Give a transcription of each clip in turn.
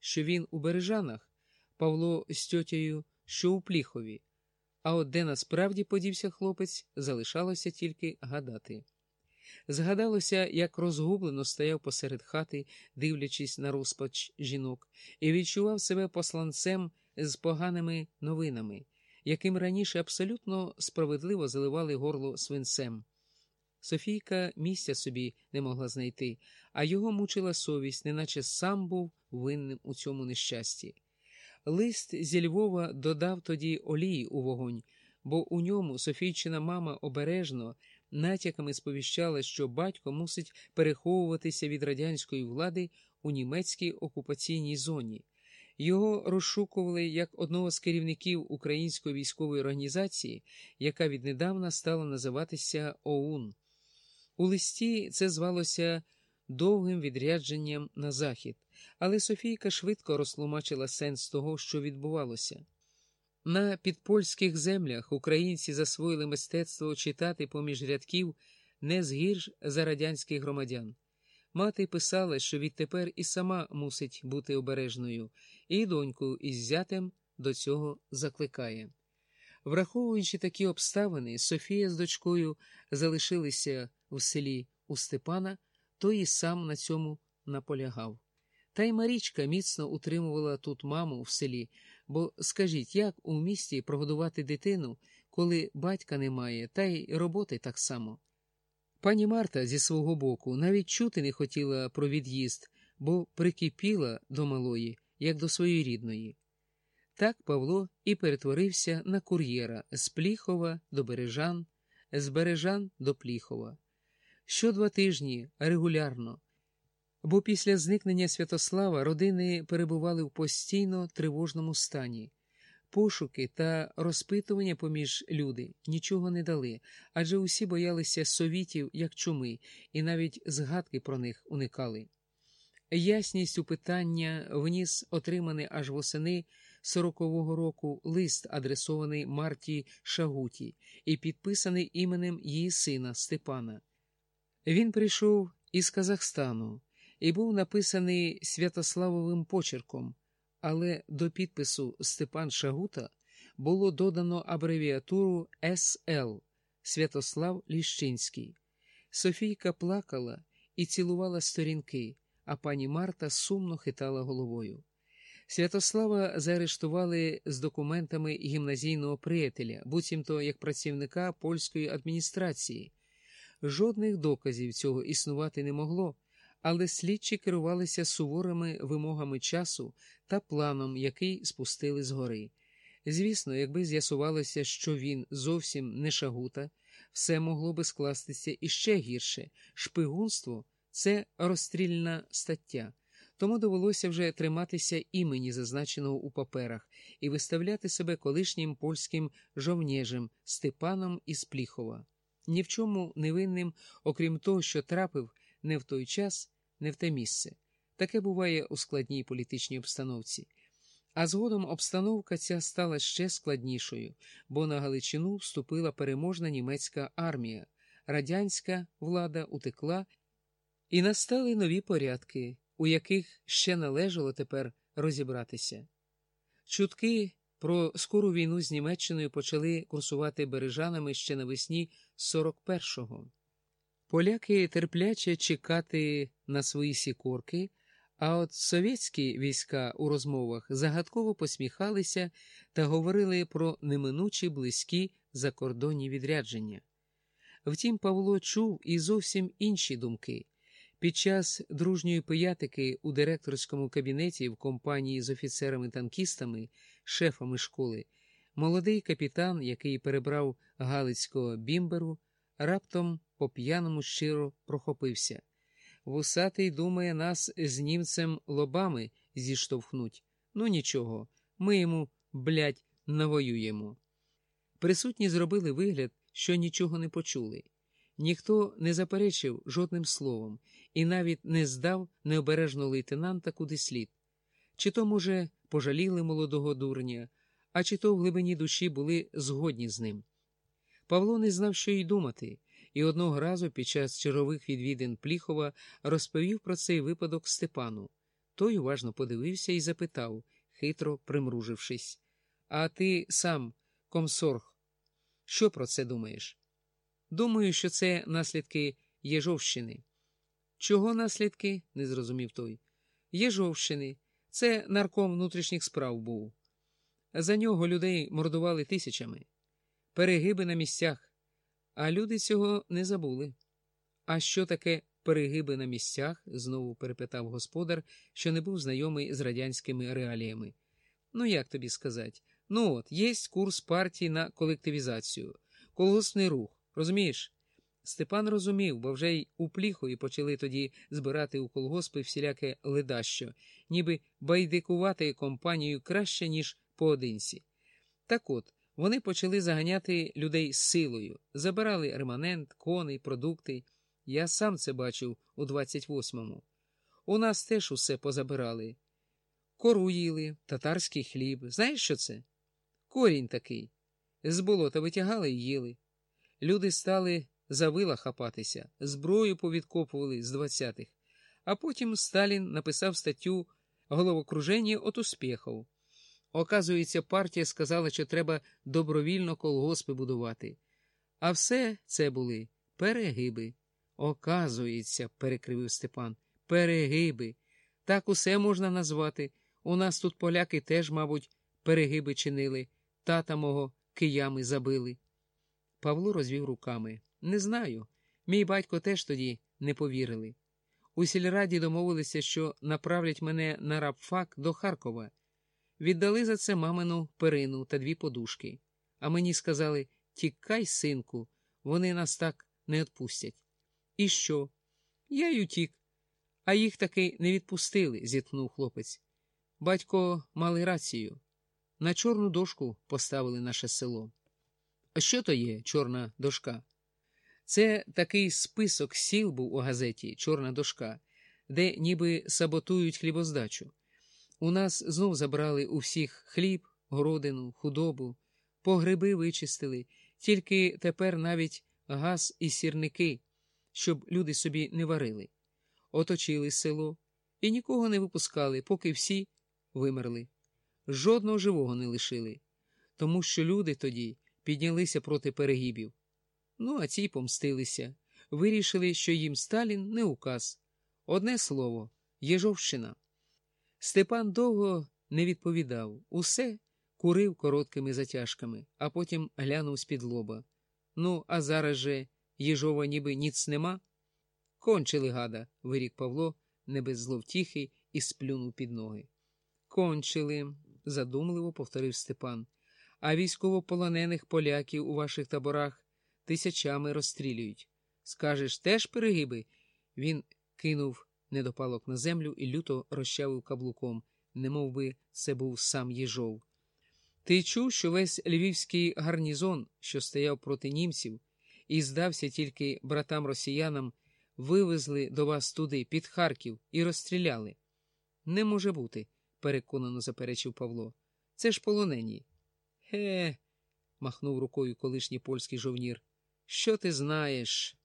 що він у Бережанах, Павло з тьотєю, що у Пліхові. А от де насправді подівся хлопець, залишалося тільки гадати. Згадалося, як розгублено стояв посеред хати, дивлячись на розпач жінок, і відчував себе посланцем з поганими новинами, яким раніше абсолютно справедливо заливали горло свинцем. Софійка місця собі не могла знайти, а його мучила совість, неначе сам був винним у цьому нещасті. Лист зі Львова додав тоді олії у вогонь, бо у ньому Софійчина мама обережно натяками сповіщала, що батько мусить переховуватися від радянської влади у німецькій окупаційній зоні. Його розшукували як одного з керівників української військової організації, яка віднедавна стала називатися ОУН. У листі це звалося довгим відрядженням на захід, але Софійка швидко розтлумачила сенс того, що відбувалося. На підпольських землях українці засвоїли мистецтво читати поміж рядків не згірш за радянських громадян. Мати писала, що відтепер і сама мусить бути обережною, і доньку із зятем до цього закликає. Враховуючи такі обставини, Софія з дочкою залишилися в селі у Степана, то і сам на цьому наполягав. Та й Марічка міцно утримувала тут маму в селі, бо скажіть, як у місті прогодувати дитину, коли батька немає, та й роботи так само. Пані Марта зі свого боку навіть чути не хотіла про від'їзд, бо прикипіла до малої, як до своєї рідної. Так Павло і перетворився на кур'єра з Пліхова до Бережан, з Бережан до Пліхова. Що два тижні регулярно. Бо після зникнення Святослава родини перебували в постійно тривожному стані. Пошуки та розпитування поміж люди нічого не дали, адже усі боялися совітів як чуми, і навіть згадки про них уникали. Ясність у питання вніс отриманий аж восени 40-го року лист, адресований Марті Шагуті, і підписаний іменем її сина Степана. Він прийшов із Казахстану і був написаний Святославовим почерком, але до підпису Степан Шагута було додано абревіатуру СЛ Святослав Ліщинський. Софійка плакала і цілувала сторінки, а пані Марта сумно хитала головою. Святослава заарештували з документами гімназійного приятеля, буцімто як працівника польської адміністрації. Жодних доказів цього існувати не могло, але слідчі керувалися суворими вимогами часу та планом, який спустили згори. Звісно, якби з'ясувалося, що він зовсім не шагута, все могло би скластися іще гірше. Шпигунство це розстрільна стаття, тому довелося вже триматися імені, зазначеного у паперах, і виставляти себе колишнім польським жовнєжем Степаном із Пліхова. Ні в чому невинним, окрім того, що трапив не в той час, не в те місце. Таке буває у складній політичній обстановці. А згодом обстановка ця стала ще складнішою, бо на Галичину вступила переможна німецька армія, радянська влада утекла, і настали нові порядки, у яких ще належало тепер розібратися. Чутки про скору війну з Німеччиною почали курсувати бережанами ще навесні 41-го. Поляки терпляче чекати на свої сікорки, а от совєтські війська у розмовах загадково посміхалися та говорили про неминучі близькі закордонні відрядження. Втім, Павло чув і зовсім інші думки. Під час дружньої пиятики у директорському кабінеті в компанії з офіцерами-танкістами, шефами школи, молодий капітан, який перебрав Галицького бімберу, раптом по п'яному щиро прохопився. Вусатий думає, нас з німцем лобами зіштовхнуть. Ну нічого, ми йому, блядь, навоюємо. Присутні зробили вигляд, що нічого не почули. Ніхто не заперечив жодним словом і навіть не здав необережного лейтенанта куди слід. Чи то, може, пожаліли молодого дурня, а чи то в глибині душі були згодні з ним. Павло не знав, що й думати, і одного разу під час чергових відвідин Пліхова розповів про цей випадок Степану. Той уважно подивився і запитав, хитро примружившись. А ти сам, комсорг, що про це думаєш? Думаю, що це наслідки Єжовщини. Чого наслідки? не зрозумів той. Єжовщини. Це нарком внутрішніх справ був. За нього людей мордували тисячами, перегиби на місцях, а люди цього не забули. А що таке перегиби на місцях? знову перепитав господар, що не був знайомий з радянськими реаліями. Ну, як тобі сказати? Ну от, є курс партії на колективізацію, колгоспний рух, розумієш? Степан розумів, бо вже й у пліхові почали тоді збирати у колгоспи всіляке ледащо, ніби байдикувати компанію краще, ніж поодинці. Так от, вони почали заганяти людей силою, забирали реманент, коней, продукти. Я сам це бачив у 28-му. У нас теж усе позабирали. Кору їли, татарський хліб. Знаєш, що це? Корінь такий. З болота витягали і їли. Люди стали за вила хапатися, зброю повідкопували з 20-х. А потім Сталін написав статтю головокруження от успіхів. Оказується, партія сказала, що треба добровільно колгоспи будувати. А все це були перегиби. Оказується, перекривив Степан, перегиби. Так усе можна назвати. У нас тут поляки теж, мабуть, перегиби чинили, тата мого киями забили. Павло розвів руками. Не знаю. Мій батько теж тоді не повірили. У сільраді домовилися, що направлять мене на рабфак до Харкова. Віддали за це мамину перину та дві подушки. А мені сказали тікай, синку, вони нас так не відпустять. І що? Я й утік, а їх таки не відпустили, зіткнув хлопець. Батько мали рацію. На чорну дошку поставили наше село. Що то є чорна дошка? Це такий список сіл був у газеті Чорна дошка, де ніби саботують хлібоздачу. У нас знов забрали у всіх хліб, городину, худобу, погреби вичистили, тільки тепер навіть газ і сірники, щоб люди собі не варили. Оточили село і нікого не випускали, поки всі вимерли. Жодного живого не лишили, тому що люди тоді піднялися проти перегибів. Ну, а ці помстилися. Вирішили, що їм Сталін не указ. Одне слово Єжовщина. Степан довго не відповідав. Усе курив короткими затяжками, а потім глянув з-під лоба. Ну, а зараз же Єжова ніби ніц нема. Кончили гада, вирік Павло, не без зловтіхи, і сплюнув під ноги. Кончили, задумливо повторив Степан. А військовополонених поляків у ваших таборах тисячами розстрілюють. Скажеш, теж перегиби? Він кинув недопалок на землю і люто розчавив каблуком, немов би це був сам Єжов. Ти чув, що весь львівський гарнізон, що стояв проти німців, і здався тільки братам росіянам, вивезли до вас туди, під Харків, і розстріляли. Не може бути, переконано заперечив Павло. Це ж полонені. Ге, махнув рукою колишній польський жовнір. Що ти знаєш?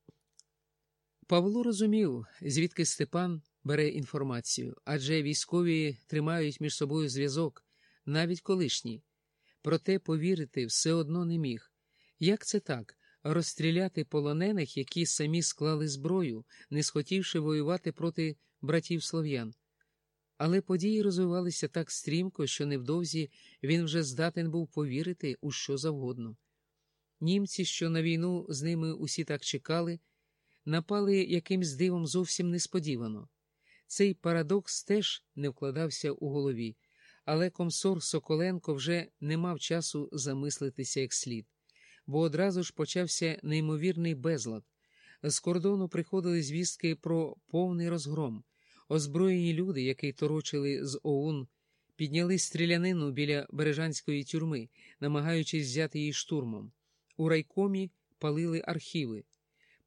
Павло розумів, звідки Степан бере інформацію, адже військові тримають між собою зв'язок, навіть колишні. Проте повірити все одно не міг. Як це так? Розстріляти полонених, які самі склали зброю, не схотівши воювати проти братів слов'ян. Але події розвивалися так стрімко, що невдовзі він вже здатен був повірити у що завгодно. Німці, що на війну з ними усі так чекали, напали якимсь дивом зовсім несподівано. Цей парадокс теж не вкладався у голові, але комсор Соколенко вже не мав часу замислитися як слід, бо одразу ж почався неймовірний безлад. З кордону приходили звістки про повний розгром. Озброєні люди, які торочили з ОУН, підняли стрілянину біля бережанської тюрми, намагаючись взяти її штурмом. У райкомі палили архіви.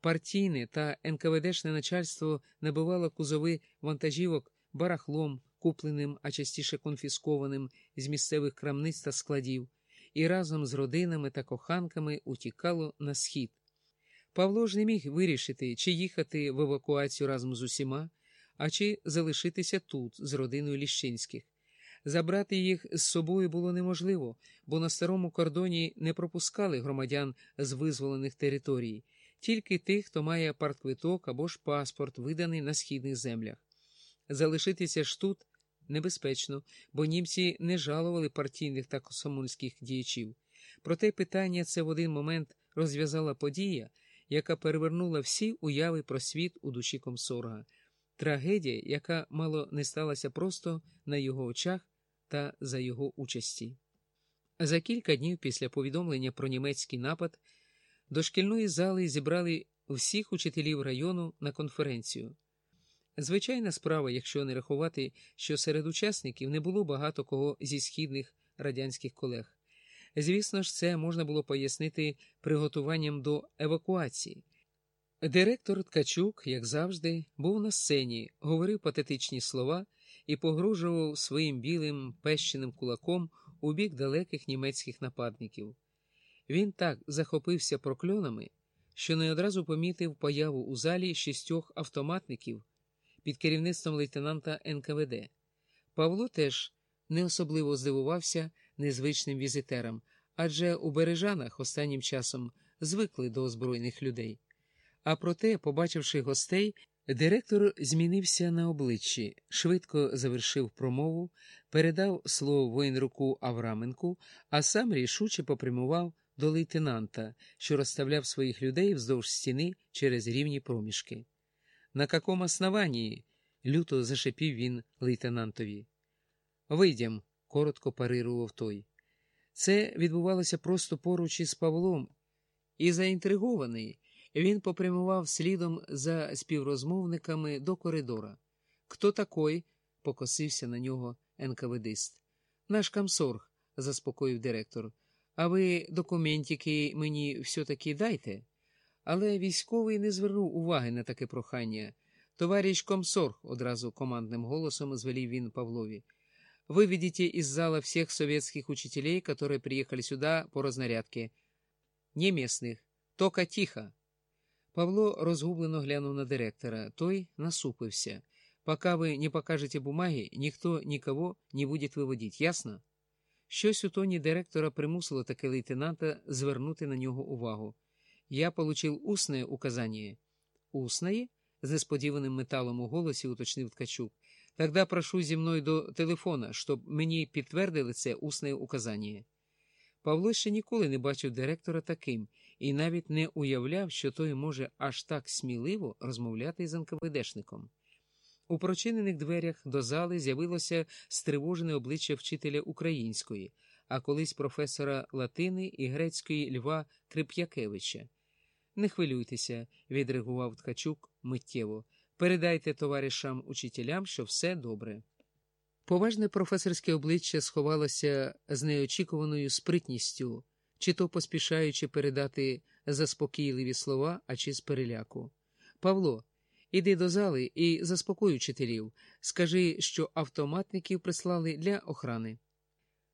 Партійне та НКВДшне начальство набивало кузови вантажівок барахлом, купленим, а частіше конфіскованим з місцевих крамниць та складів, і разом з родинами та коханками утікало на схід. Павло ж не міг вирішити, чи їхати в евакуацію разом з усіма, а чи залишитися тут з родиною Ліщинських. Забрати їх з собою було неможливо, бо на старому кордоні не пропускали громадян з визволених територій, тільки тих, хто має партквиток або ж паспорт, виданий на східних землях. Залишитися ж тут небезпечно, бо німці не жалували партійних та комсомольських діячів. Проте питання це в один момент розв'язала подія, яка перевернула всі уяви про світ у душі комсорга, трагедія, яка мало не сталася просто на його очах та за його участі. За кілька днів після повідомлення про німецький напад до шкільної зали зібрали всіх учителів району на конференцію. Звичайна справа, якщо не рахувати, що серед учасників не було багато кого зі східних радянських колег. Звісно ж, це можна було пояснити приготуванням до евакуації. Директор Ткачук, як завжди, був на сцені, говорив патетичні слова і погрожував своїм білим пещеним кулаком у бік далеких німецьких нападників. Він так захопився прокльонами, що не одразу помітив появу у залі шістьох автоматників під керівництвом лейтенанта НКВД. Павло теж не особливо здивувався незвичним візитерам, адже у Бережанах останнім часом звикли до озброєних людей. А проте, побачивши гостей, директор змінився на обличчі, швидко завершив промову, передав слово воєнруку Авраменку, а сам рішуче попрямував до лейтенанта, що розставляв своїх людей вздовж стіни через рівні проміжки. На каком основании? люто зашипів він лейтенантові. Вийдем, коротко парирував той. Це відбувалося просто поруч із Павлом, і заінтригований він попрямував слідом за співрозмовниками до коридора. Хто такой? покосився на нього НКВДист. Наш камсорг, заспокоїв директор. А ви документики мені все-таки дайте? Але військовий не звернув уваги на таке прохання. Товариш комсорг, одразу командним голосом звелів він Павлові. Выведите из зала всех советских учителей, которые приехали сюда по разнарядке. Не местных, только тихо. Павло розгублено глянув на директора. Той насупився. Пока ви не покажете бумаги, ніхто нікого не буде виводити, ясно? Щось у тоні директора примусило таке лейтенанта звернути на нього увагу. Я получил устное указание. Устное? З несподіваним металом у голосі уточнив Ткачук. Тогда прошу зі мною до телефона, щоб мені підтвердили це усне указання. Павло ще ніколи не бачив директора таким і навіть не уявляв, що той може аж так сміливо розмовляти з НКВДшником. У прочинених дверях до зали з'явилося стривожене обличчя вчителя української, а колись професора латини і грецької Льва Крип'якевича. Не хвилюйтеся, відреагував Ткачук миттєво. Передайте товаришам учителям, що все добре. Поважне професорське обличчя сховалося з неочікуваною спритністю, чи то поспішаючи передати заспокійливі слова, а чи з переляку. Павло, іди до зали і заспокой учителів. Скажи, що автоматників прислали для охрани.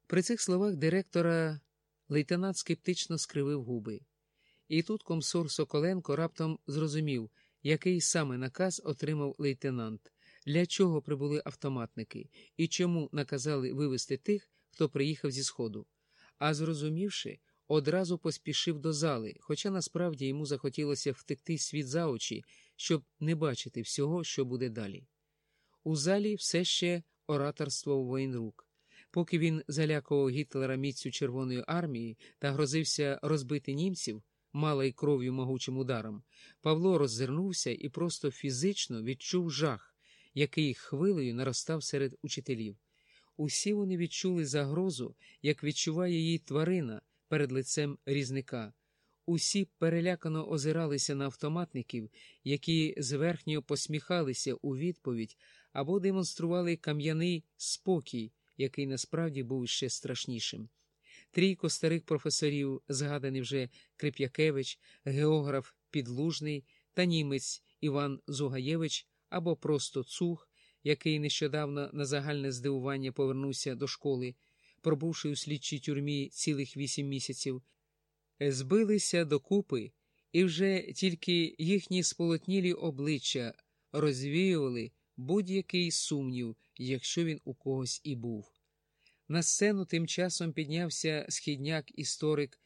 При цих словах директора лейтенант скептично скривив губи. І тут комсор Соколенко раптом зрозумів, який саме наказ отримав лейтенант, для чого прибули автоматники і чому наказали вивести тих, хто приїхав зі сходу. А зрозумівши, одразу поспішив до зали, хоча насправді йому захотілося втекти світ за очі, щоб не бачити всього, що буде далі. У залі все ще ораторствував воєнрук. Поки він залякував Гітлера міцю Червоної армії та грозився розбити німців, мала й кров'ю могучим ударом, Павло роззирнувся і просто фізично відчув жах, який хвилею наростав серед учителів. Усі вони відчули загрозу, як відчуває її тварина перед лицем різника. Усі перелякано озиралися на автоматників, які зверхньо посміхалися у відповідь або демонстрували кам'яний спокій, який насправді був ще страшнішим. Трійко старих професорів, згаданий вже Крип'якевич, географ Підлужний та німець Іван Зугаєвич або просто Цух, який нещодавно на загальне здивування повернувся до школи, пробувши у слідчій тюрмі цілих вісім місяців, збилися докупи, і вже тільки їхні сполотнілі обличчя розвіювали будь-який сумнів, якщо він у когось і був. На сцену тим часом піднявся східняк історик